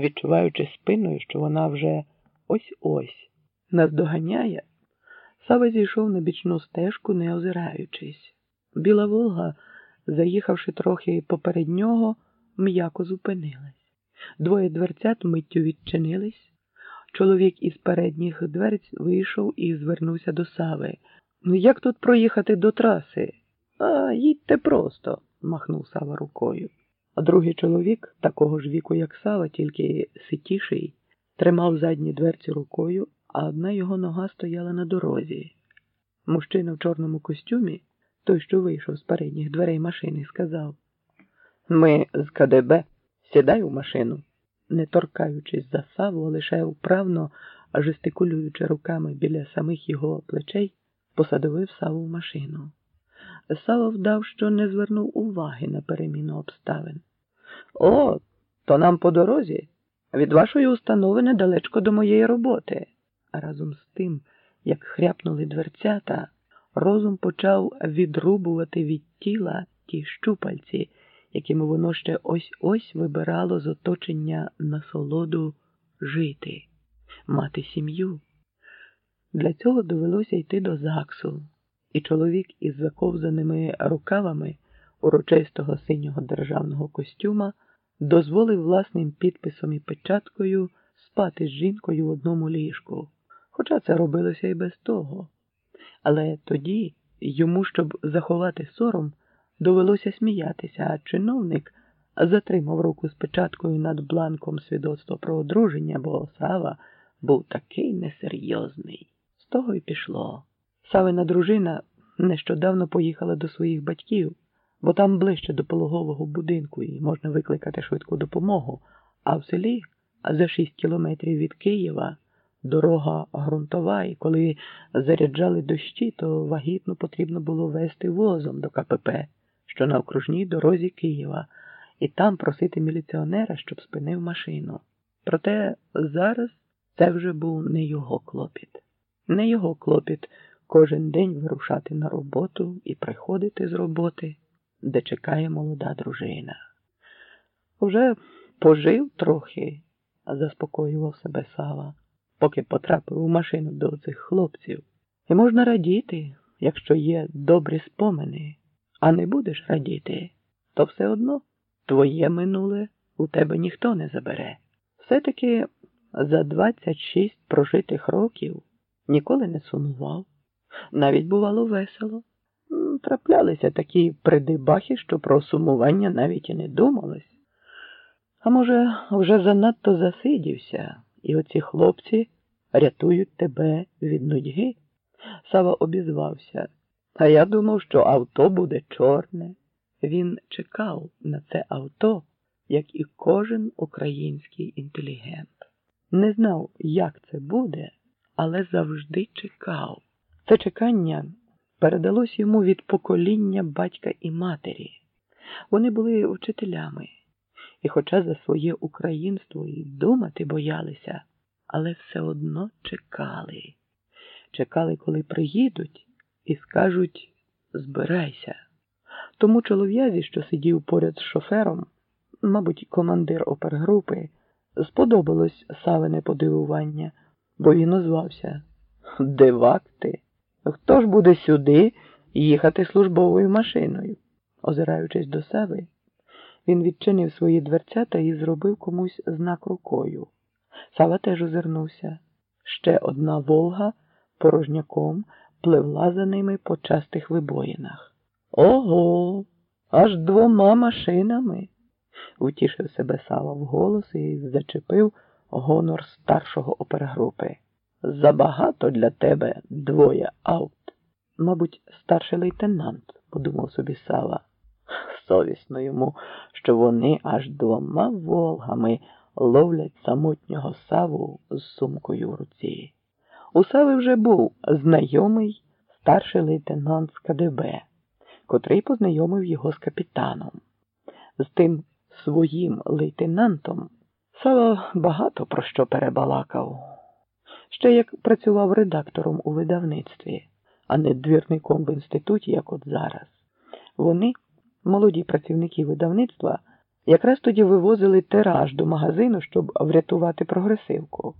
відчуваючи спиною, що вона вже ось-ось наздоганяє, Сава зійшов на бічну стежку, не озираючись. Біла Волга, заїхавши трохи поперед нього, м'яко зупинилась. Двоє дверцят миттю відчинились. Чоловік із передніх дверць вийшов і звернувся до Сави. Ну, як тут проїхати до траси? А їдьте просто, махнув Сава рукою. А другий чоловік, такого ж віку, як Сава, тільки ситіший, тримав задні дверці рукою, а одна його нога стояла на дорозі. Мужчина в чорному костюмі, той, що вийшов з передніх дверей машини, сказав Ми з КДБ, сідай у машину, не торкаючись за Саву, лише вправно, жестикулюючи руками біля самих його плечей, посадовив Саву в машину. Сава вдав, що не звернув уваги на переміну обставин. О, то нам по дорозі. Від вашої установи недалечко до моєї роботи. Разом з тим, як хряпнули дверцята, розум почав відрубувати від тіла ті щупальці, якими воно ще ось ось вибирало з оточення насолоду жити, мати сім'ю. Для цього довелося йти до ЗАГСу, і чоловік із заковзаними рукавами урочистого синього державного костюма дозволив власним підписом і печаткою спати з жінкою в одному ліжку, хоча це робилося і без того. Але тоді йому, щоб заховати сором, довелося сміятися, а чиновник затримав руку з печаткою над бланком свідоцтва про одруження, бо Сава був такий несерйозний. З того й пішло. Савина дружина нещодавно поїхала до своїх батьків, бо там ближче до пологового будинку і можна викликати швидку допомогу, а в селі за шість кілометрів від Києва. Дорога ґрунтова, і коли заряджали дощі, то вагітну потрібно було вести возом до КПП, що на окружній дорозі Києва, і там просити міліціонера, щоб спинив машину. Проте зараз це вже був не його клопіт. Не його клопіт кожен день вирушати на роботу і приходити з роботи, де чекає молода дружина. Вже пожив трохи, заспокоював себе Сава поки потрапив у машину до цих хлопців. І можна радіти, якщо є добрі спомини, а не будеш радіти, то все одно твоє минуле у тебе ніхто не забере. Все-таки за 26 прожитих років ніколи не сумував, навіть бувало весело. Траплялися такі придибахи, що про сумування навіть і не думалось. А може, вже занадто засидівся і оці хлопці рятують тебе від нудьги. Сава обізвався, а я думав, що авто буде чорне. Він чекав на це авто, як і кожен український інтелігент. Не знав, як це буде, але завжди чекав. Це чекання передалось йому від покоління батька і матері. Вони були вчителями, і, хоча за своє українство і думати боялися, але все одно чекали. Чекали, коли приїдуть, і скажуть збирайся. Тому чолов'язі, що сидів поряд з шофером, мабуть, командир опергрупи, сподобалось Савине подивування, бо він озвався Дивак ти? Хто ж буде сюди їхати службовою машиною? Озираючись до себе, він відчинив свої дверцята і зробив комусь знак рукою. Сава теж озирнувся. Ще одна Волга порожняком пливла за ними по частих вибоїнах. Ого, аж двома машинами. Утішив себе Сава вголос і зачепив гонор старшого опергрупи. Забагато для тебе двоє аут. Мабуть, старший лейтенант, подумав собі Сава. Совісно йому, що вони аж двома Волгами ловлять самотнього саву з сумкою в руці. У Сави вже був знайомий старший лейтенант з КДБ, котрий познайомив його з капітаном. З тим своїм лейтенантом Сава багато про що перебалакав. Ще як працював редактором у видавництві, а не двірником в інституті, як от зараз. Вони, молоді працівники видавництва, Якраз тоді вивозили тираж до магазину, щоб врятувати прогресивку.